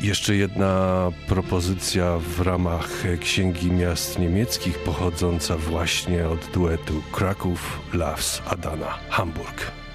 Jeszcze jedna propozycja w ramach Księgi Miast Niemieckich, pochodząca właśnie od duetu Kraków Loves Adana Hamburg.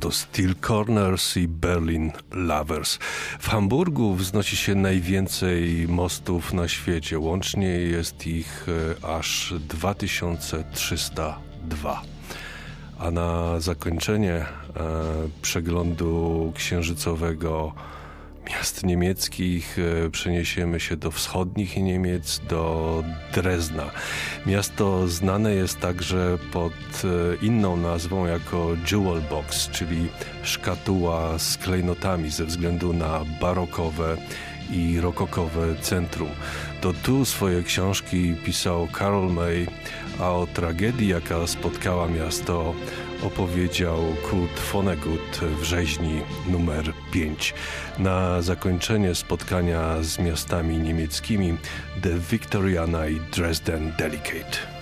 To Steel Corners i Berlin Lovers. W Hamburgu wznosi się najwięcej mostów na świecie. Łącznie jest ich e, aż 2302. A na zakończenie e, przeglądu księżycowego miast niemieckich e, przeniesiemy się do wschodnich Niemiec, do Drezna. Miasto znane jest także pod e, inną nazwą jako Jewel Box, czyli szkatuła z klejnotami ze względu na barokowe i rokokowe centrum. To tu swoje książki pisał Karol May, a o tragedii, jaka spotkała miasto, opowiedział Kurt Vonnegut w rzeźni numer 5. Na zakończenie spotkania z miastami niemieckimi The Victoriana i Dresden Delicate.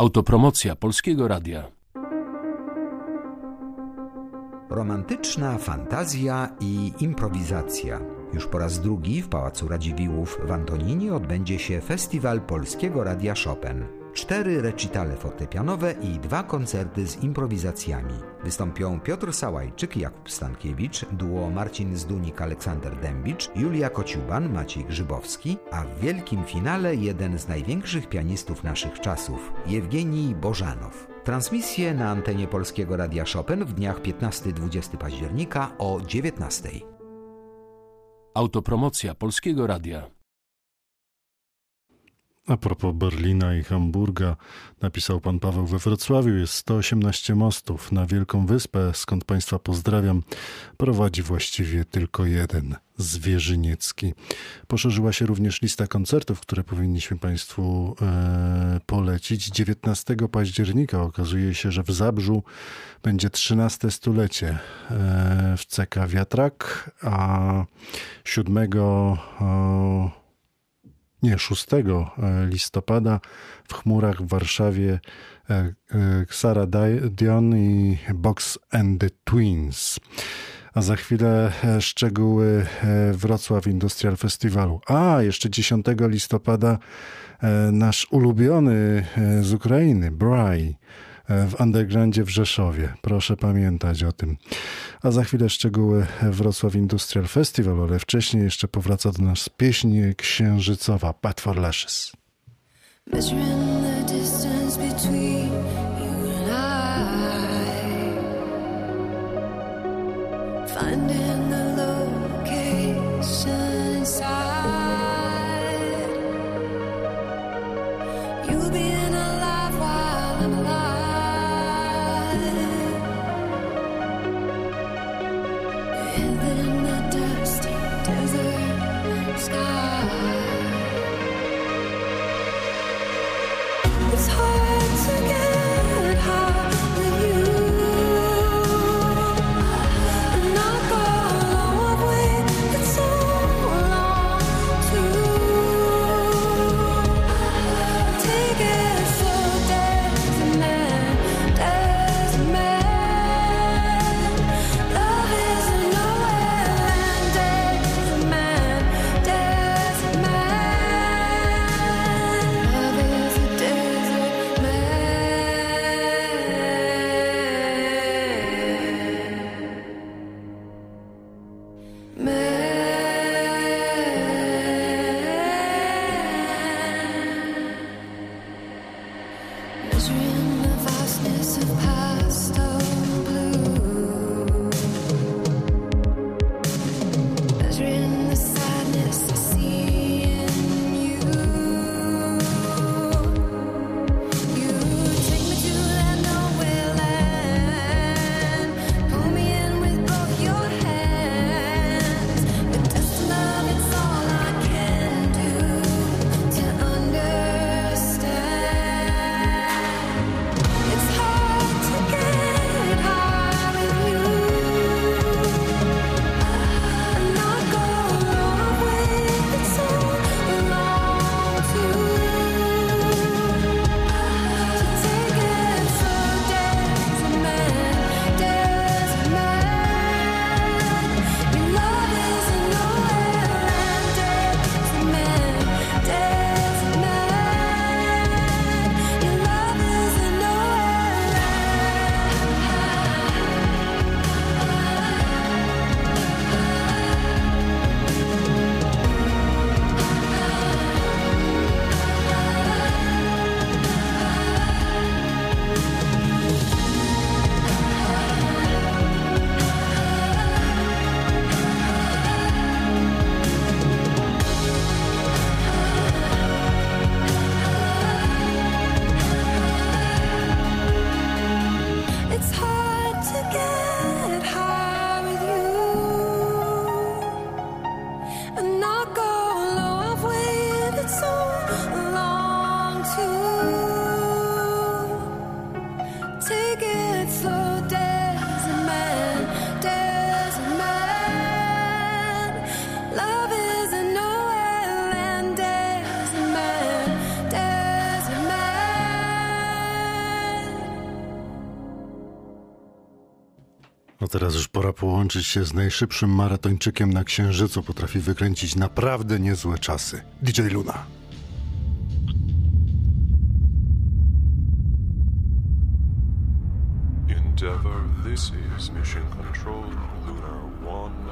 Autopromocja Polskiego Radia. Romantyczna fantazja i improwizacja. Już po raz drugi w Pałacu Radziwiłłów w Antoninie odbędzie się Festiwal Polskiego Radia Chopin cztery recitale fortepianowe i dwa koncerty z improwizacjami. Wystąpią Piotr Sałajczyk, Jakub Stankiewicz, duo Marcin Zdunik, Aleksander Dębicz, Julia Kociuban, Maciej Grzybowski, a w wielkim finale jeden z największych pianistów naszych czasów, Jewgenij Bożanow. Transmisje na antenie Polskiego Radia Chopin w dniach 15-20 października o 19. Autopromocja Polskiego Radia. A propos Berlina i Hamburga, napisał pan Paweł we Wrocławiu, jest 118 mostów. Na Wielką Wyspę, skąd państwa pozdrawiam, prowadzi właściwie tylko jeden, Zwierzyniecki. Poszerzyła się również lista koncertów, które powinniśmy państwu e, polecić. 19 października okazuje się, że w Zabrzu będzie 13 stulecie e, w CK Wiatrak, a 7 e, nie, 6 e, listopada w chmurach w Warszawie Xara e, e, Dion i Box and the Twins. A za chwilę szczegóły Wrocław Industrial Festiwalu. A, jeszcze 10 listopada nasz ulubiony z Ukrainy, Bry w undergroundzie w Rzeszowie. Proszę pamiętać o tym. A za chwilę szczegóły Wrocław Industrial Festival, ale wcześniej jeszcze powraca do nas pieśń księżycowa Bad for Lashes. Finding teraz już pora połączyć się z najszybszym maratończykiem na Księżycu. Potrafi wykręcić naprawdę niezłe czasy. DJ Luna. Endeavor, this is Mission Control, Lunar One.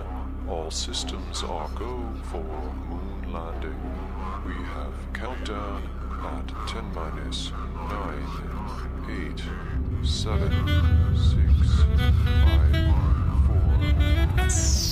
All systems are go for moon landing. We have countdown at 10 minus 9, 8, 7, 6, 5, 4.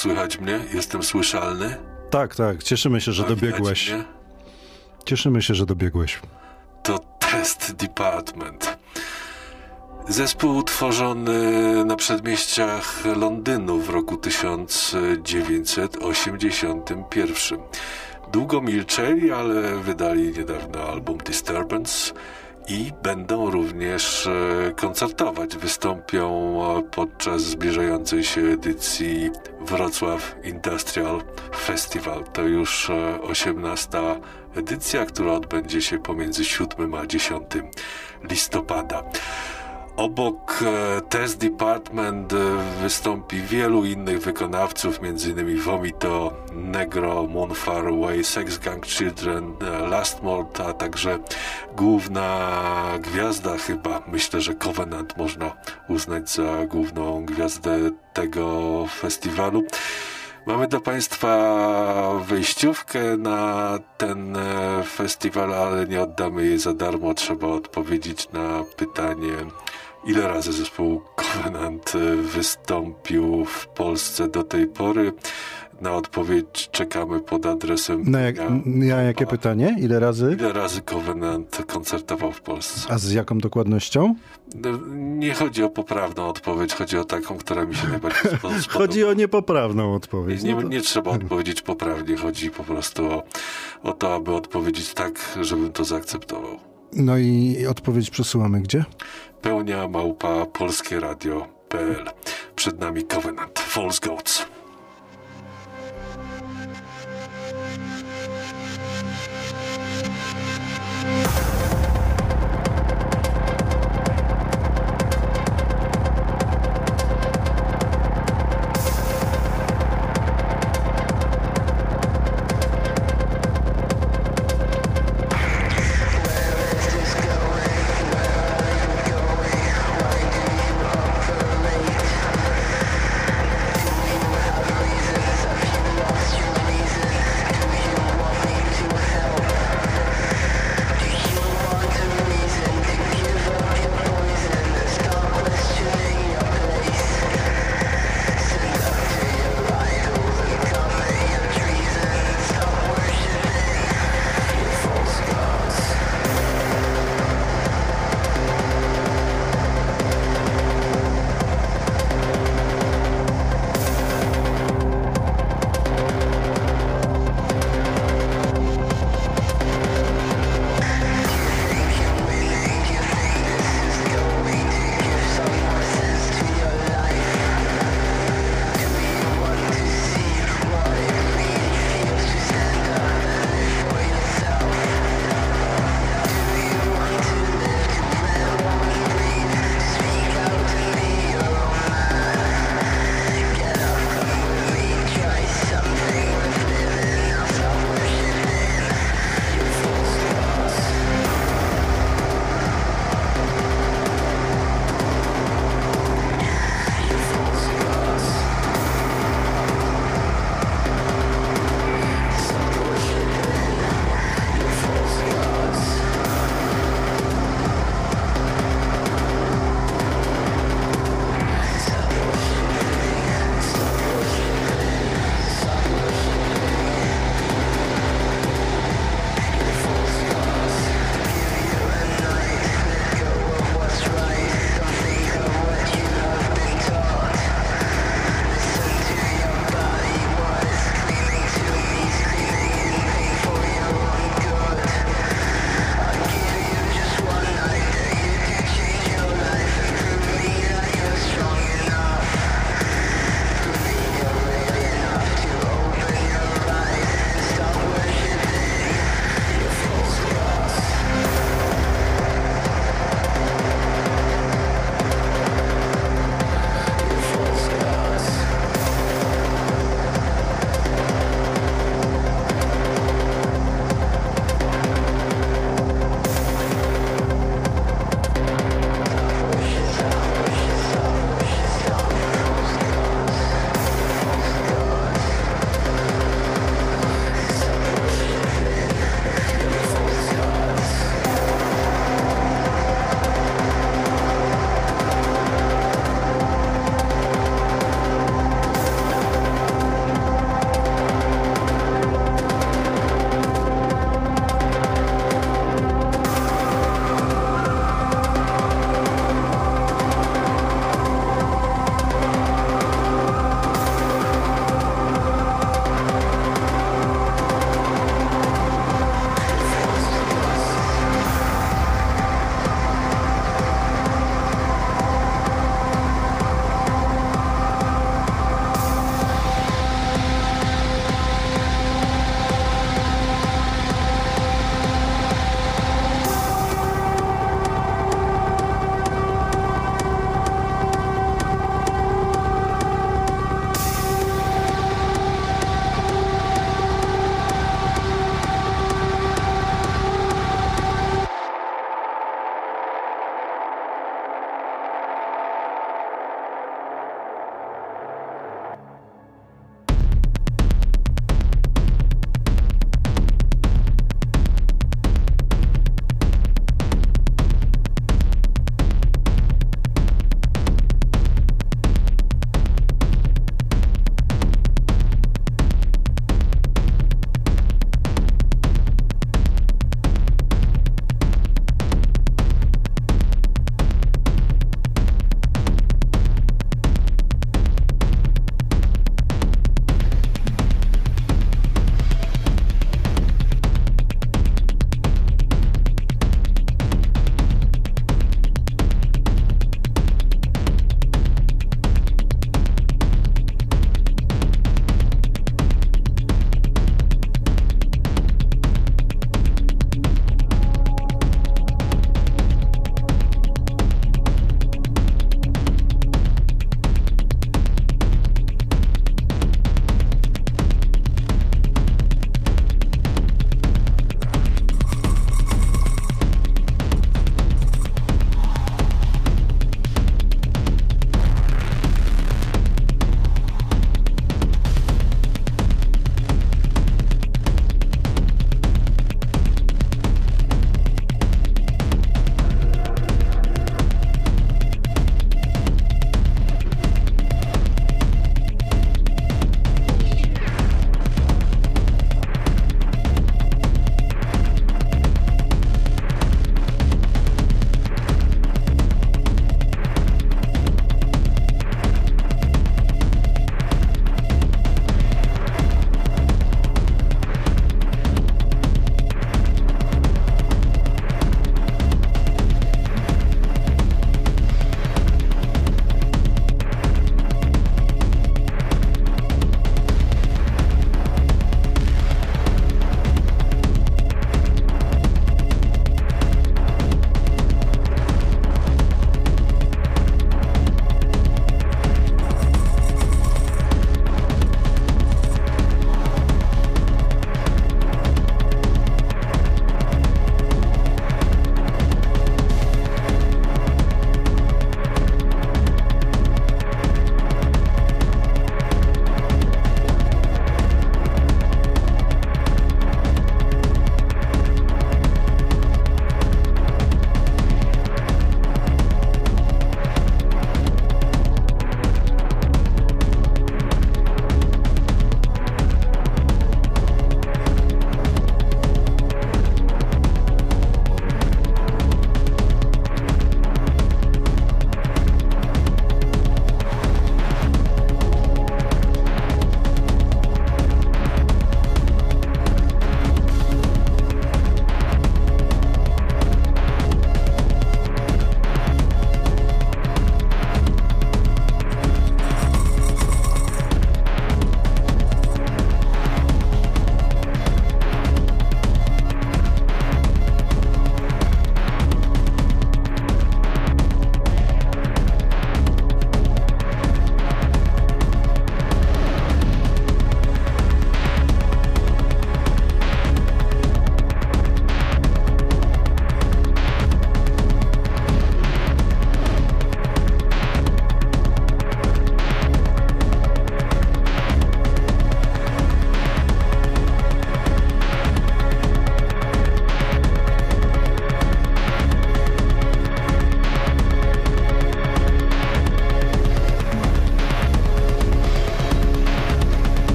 słychać mnie? Jestem słyszalny? Tak, tak, cieszymy się, że A dobiegłeś. Cieszymy się, że dobiegłeś. To Test Department. Zespół utworzony na przedmieściach Londynu w roku 1981. Długo milczeli, ale wydali niedawno album Disturbance i będą również e, koncertować. Wystąpią e, podczas zbliżającej się edycji Wrocław Industrial Festival. To już e, 18 edycja, która odbędzie się pomiędzy 7 a 10 listopada. Obok e, Test Department e, wystąpi wielu innych wykonawców, m.in. Vomito, Negro, Moonfar Away, Sex Gang Children, e, Last Mort, a także główna gwiazda chyba, myślę, że Covenant można uznać za główną gwiazdę tego festiwalu. Mamy dla Państwa wejściówkę na ten e, festiwal, ale nie oddamy jej za darmo. Trzeba odpowiedzieć na pytanie, ile razy zespół Covenant e, wystąpił w Polsce do tej pory. Na odpowiedź czekamy pod adresem. Na, jak, na jakie pytanie? Ile razy? Ile razy Covenant koncertował w Polsce? A z jaką dokładnością? No, Nie chodzi o poprawną odpowiedź, chodzi o taką, która mi się najbardziej spo- spodobała. Chodzi o niepoprawną odpowiedź. Nie, No to- nie trzeba odpowiedzieć poprawnie, chodzi po prostu o, o to, aby odpowiedzieć tak, żebym to zaakceptował. No i odpowiedź przesyłamy gdzie? Pełnia małpa polskieradio.pl. Przed nami Covenant, False Goats. Bye.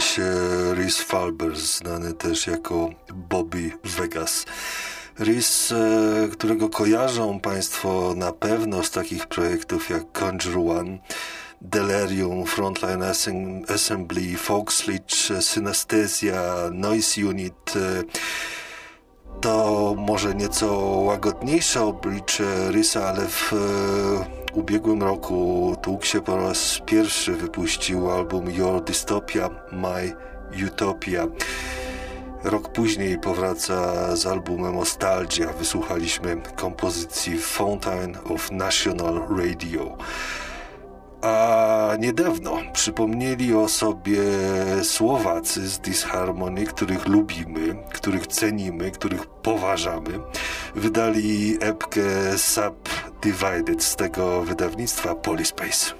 Współczesie Rhys Falber, znany też jako Bobby Vegas. Rhys, e, którego kojarzą Państwo na pewno z takich projektów jak Conjure One, Delirium, Frontline Assembly, Foxlich, Synesthesia, Noise Unit. E, to może nieco łagodniejsze oblicze Rysa, ale w e, ubiegłym roku tłuk się po raz pierwszy wypuścił album Your Dystopia, My Utopia. Rok później powraca z albumem Nostalgia. Wysłuchaliśmy kompozycji Fountain of National Radio. A niedawno przypomnieli o sobie Słowacy z Disharmony, których lubimy, których cenimy, których poważamy. Wydali epkę Subdivided z tego wydawnictwa Polyspace.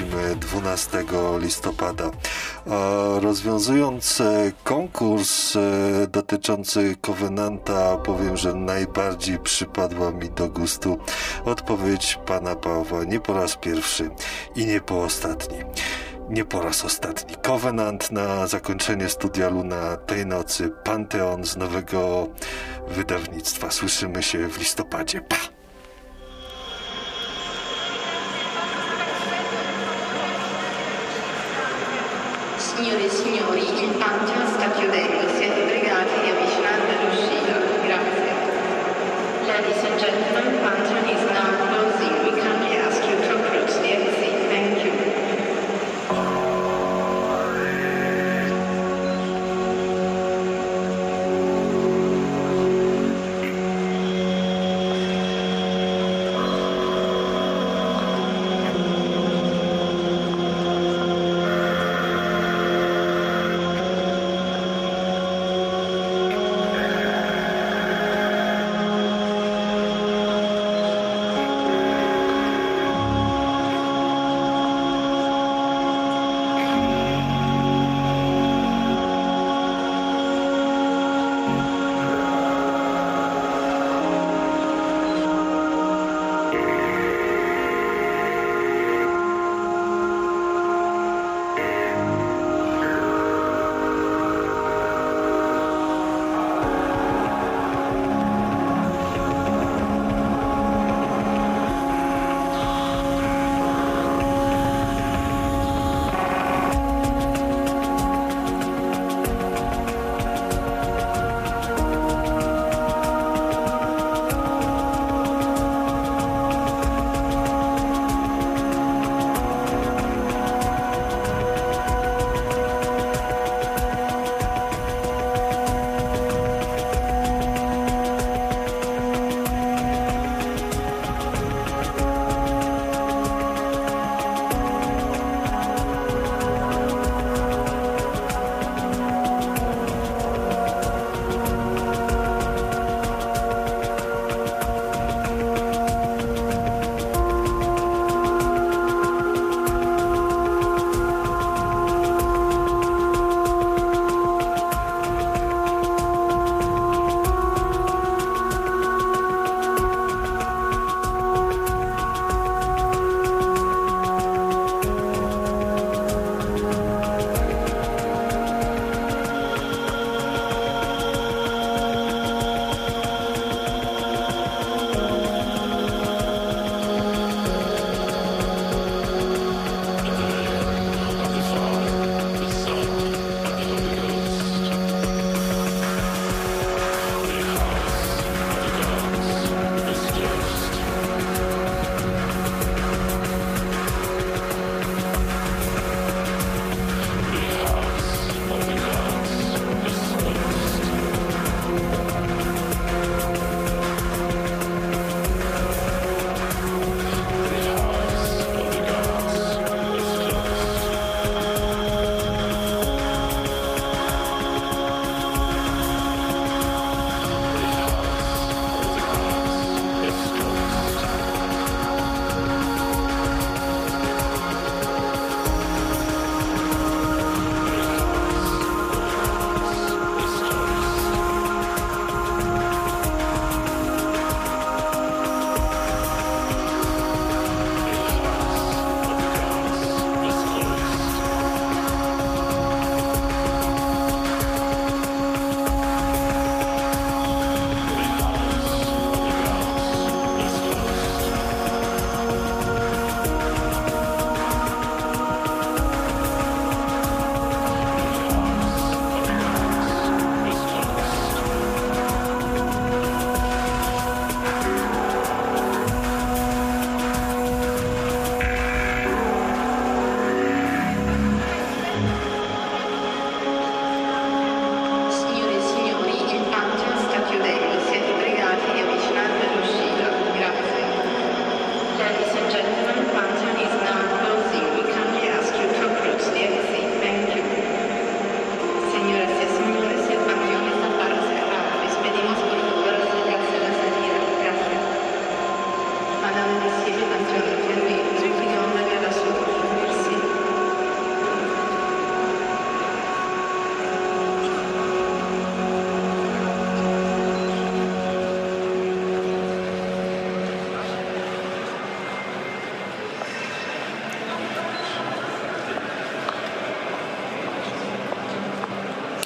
Ich nowego wydawnictwa powrócimy 12 listopada. Rozwiązując e, konkurs e, dotyczący Covenanta, powiem, że najbardziej przypadła mi do gustu odpowiedź pana Pawła nie po raz pierwszy i nie po ostatni nie po raz ostatni. Covenant na zakończenie studia Luna tej nocy. Panteon z nowego wydawnictwa. Słyszymy się w listopadzie. Pa! today.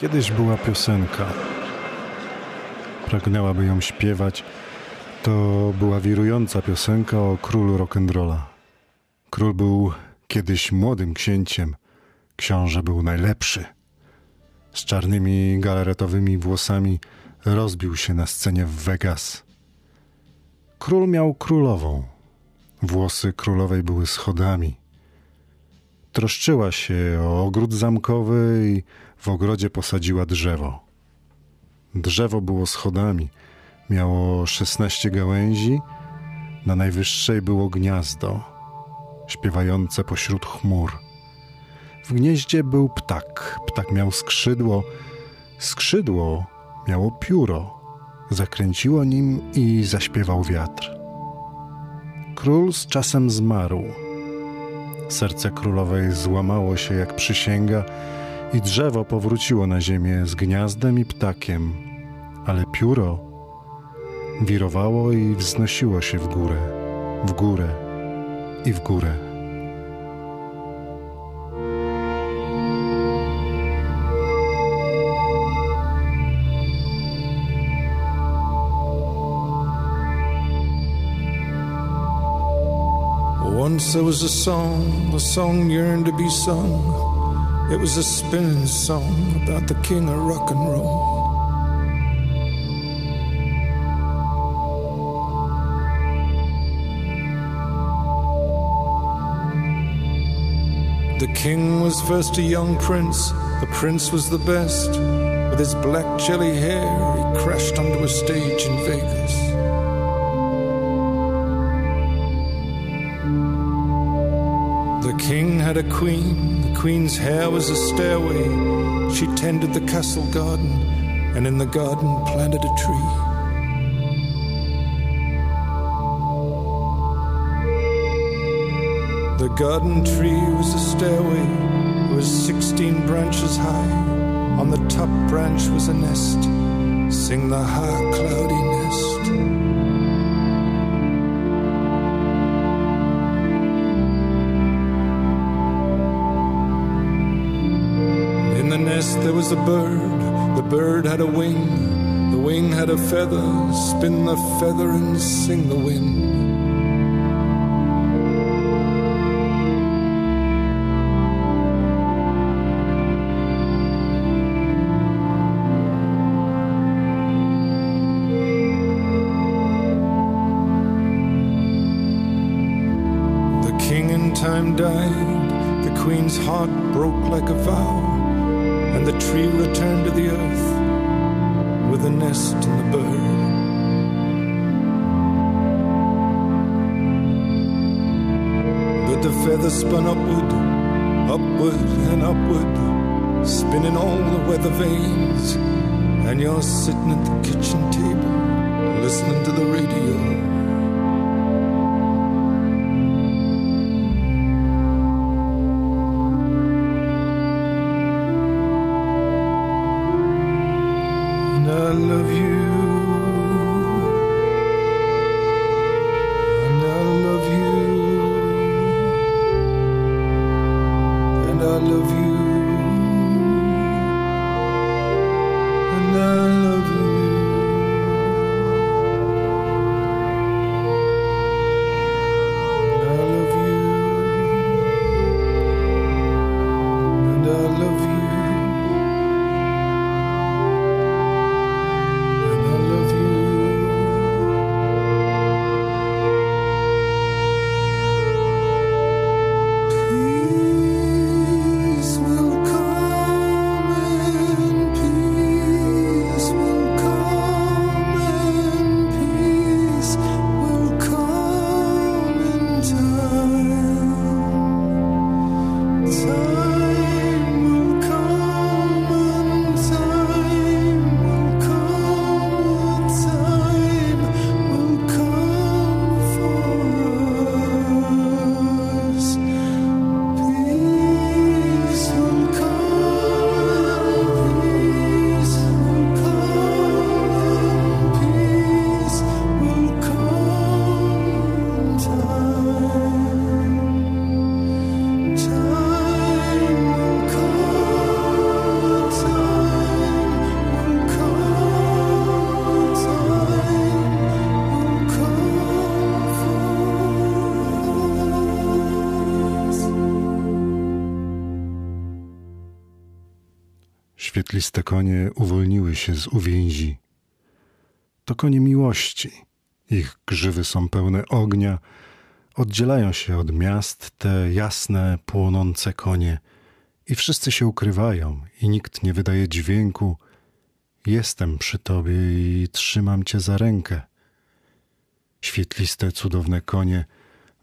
Kiedyś była piosenka. Pragnęłaby ją śpiewać. To była wirująca piosenka o królu rock'n'rolla. Król był kiedyś młodym księciem. Książę był najlepszy. Z czarnymi galaretowymi włosami rozbił się na scenie w Vegas. Król miał królową. Włosy królowej były schodami. Troszczyła się o ogród zamkowy i w ogrodzie posadziła drzewo. Drzewo było schodami, miało szesnaście gałęzi, na najwyższej było gniazdo, śpiewające pośród chmur. W gnieździe był ptak, ptak miał skrzydło, skrzydło miało pióro, zakręciło nim i zaśpiewał wiatr. Król z czasem zmarł. Serce królowej złamało się jak przysięga, i drzewo powróciło na ziemię z gniazdem i ptakiem, ale pióro wirowało i wznosiło się w górę, w górę i w górę. Once there was a song, a song yearned to be sung. It was a spinning song about the king of rock and roll. The king was first a young prince, the prince was the best. With his black jelly hair, he crashed onto a stage in Vegas. The king had a queen. Queen's hair was a stairway. She tended the castle garden, and in the garden planted a tree. The garden tree was a stairway, it was 16 branches high. On the top branch was a nest. Sing the high cloudy nest. There was a bird. The bird had a wing. The wing had a feather. Spin the feather and sing the wind. The king in time died. The queen's heart broke like a vow and the tree returned to the earth with the nest and the bird. But the feather spun upward, upward and upward, spinning all the weather vanes. And you're sitting at the kitchen table, listening to the radio. Świetliste konie uwolniły się z uwięzi. To konie miłości. Ich grzywy są pełne ognia. Oddzielają się od miast te jasne, płonące konie i wszyscy się ukrywają i nikt nie wydaje dźwięku. Jestem przy tobie i trzymam cię za rękę. Świetliste, cudowne konie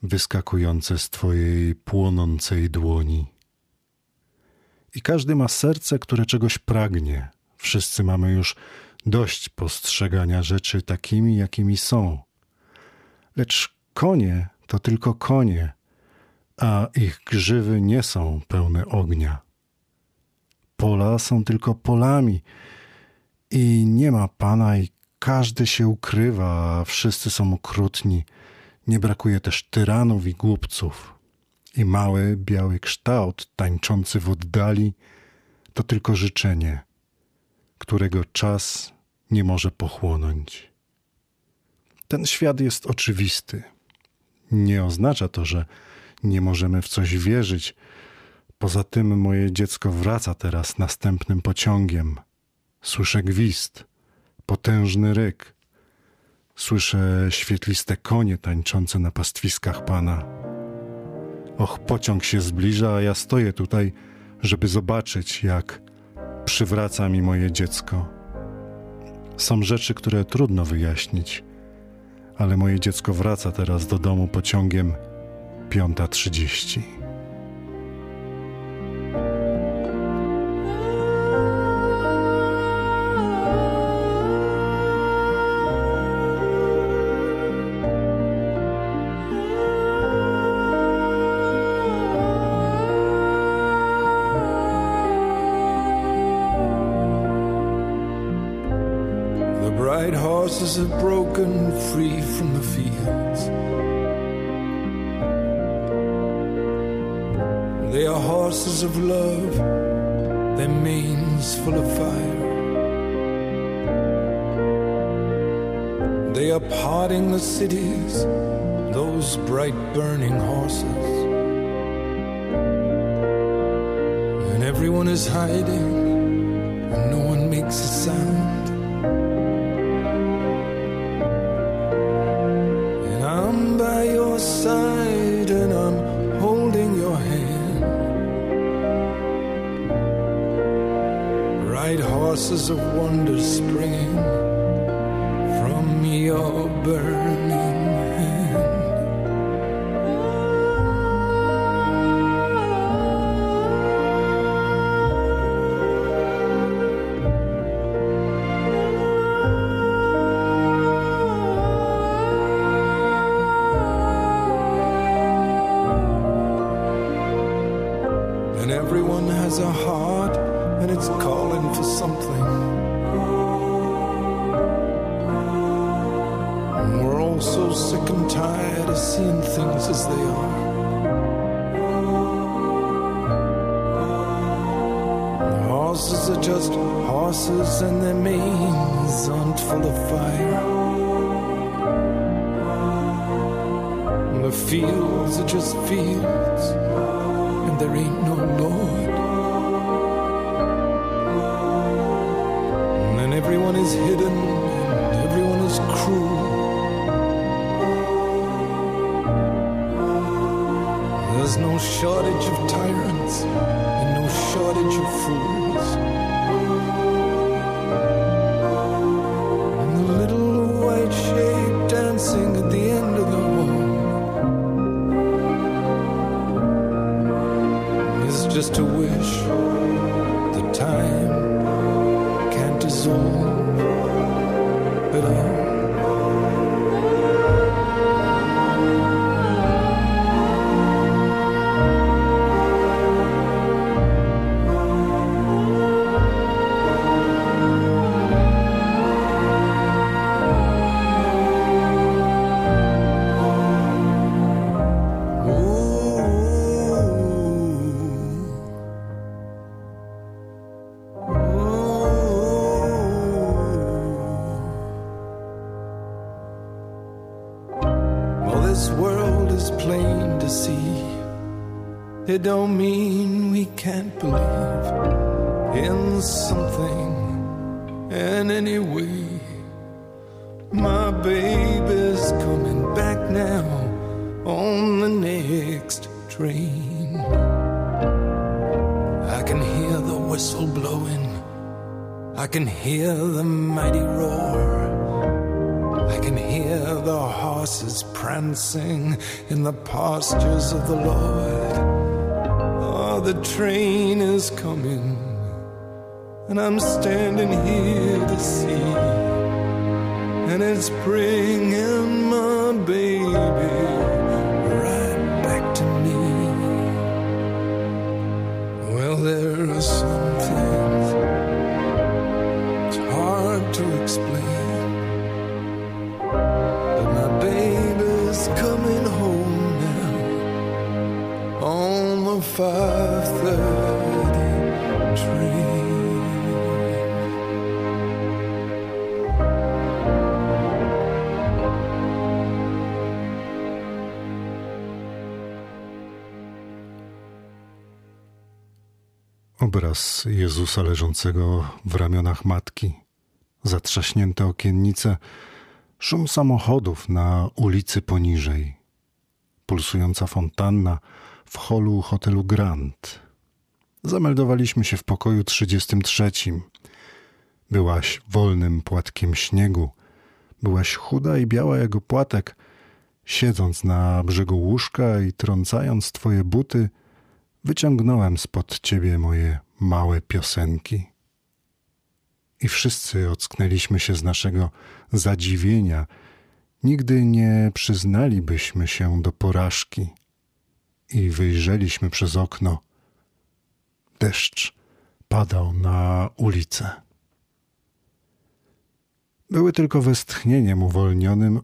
wyskakujące z twojej płonącej dłoni. I każdy ma serce, które czegoś pragnie. Wszyscy mamy już dość postrzegania rzeczy takimi, jakimi są. Lecz konie to tylko konie, a ich grzywy nie są pełne ognia. Pola są tylko polami i nie ma pana i każdy się ukrywa, a wszyscy są okrutni. Nie brakuje też tyranów i głupców. I mały, biały kształt tańczący w oddali to tylko życzenie, którego czas nie może pochłonąć. Ten świat jest oczywisty. Nie oznacza to, że nie możemy w coś wierzyć. Poza tym moje dziecko wraca teraz następnym pociągiem. Słyszę gwizd, potężny ryk. Słyszę świetliste konie tańczące na pastwiskach pana. Och, pociąg się zbliża, a ja stoję tutaj, żeby zobaczyć, jak przywraca mi moje dziecko. Są rzeczy, które trudno wyjaśnić, ale moje dziecko wraca teraz do domu pociągiem 5.30. We're all so sick and tired of seeing things as they are. The horses are just horses and their manes aren't full of fire. And the fields are just fields and there ain't no Lord. And everyone is hidden and everyone is cruel. There's no shortage of tyrants and no shortage of fools. Whistle blowing. I can hear the mighty roar. I can hear the horses prancing in the pastures of the Lord. Oh, the train is coming, and I'm standing here to see. And it's bringing my baby 530 train. Obraz Jezusa leżącego w ramionach matki, zatrzaśnięte okiennice, szum samochodów na ulicy poniżej, pulsująca fontanna w holu hotelu Grand. Zameldowaliśmy się w pokoju 33. Byłaś wolnym płatkiem śniegu, byłaś chuda i biała jak opłatek. Siedząc na brzegu łóżka i trącając twoje buty, wyciągnąłem spod ciebie moje małe piosenki. I wszyscy ocknęliśmy się z naszego zadziwienia. Nigdy nie przyznalibyśmy się do porażki. I wyjrzeliśmy przez okno. Deszcz padał na ulicę. Były tylko westchnieniem uwolnionym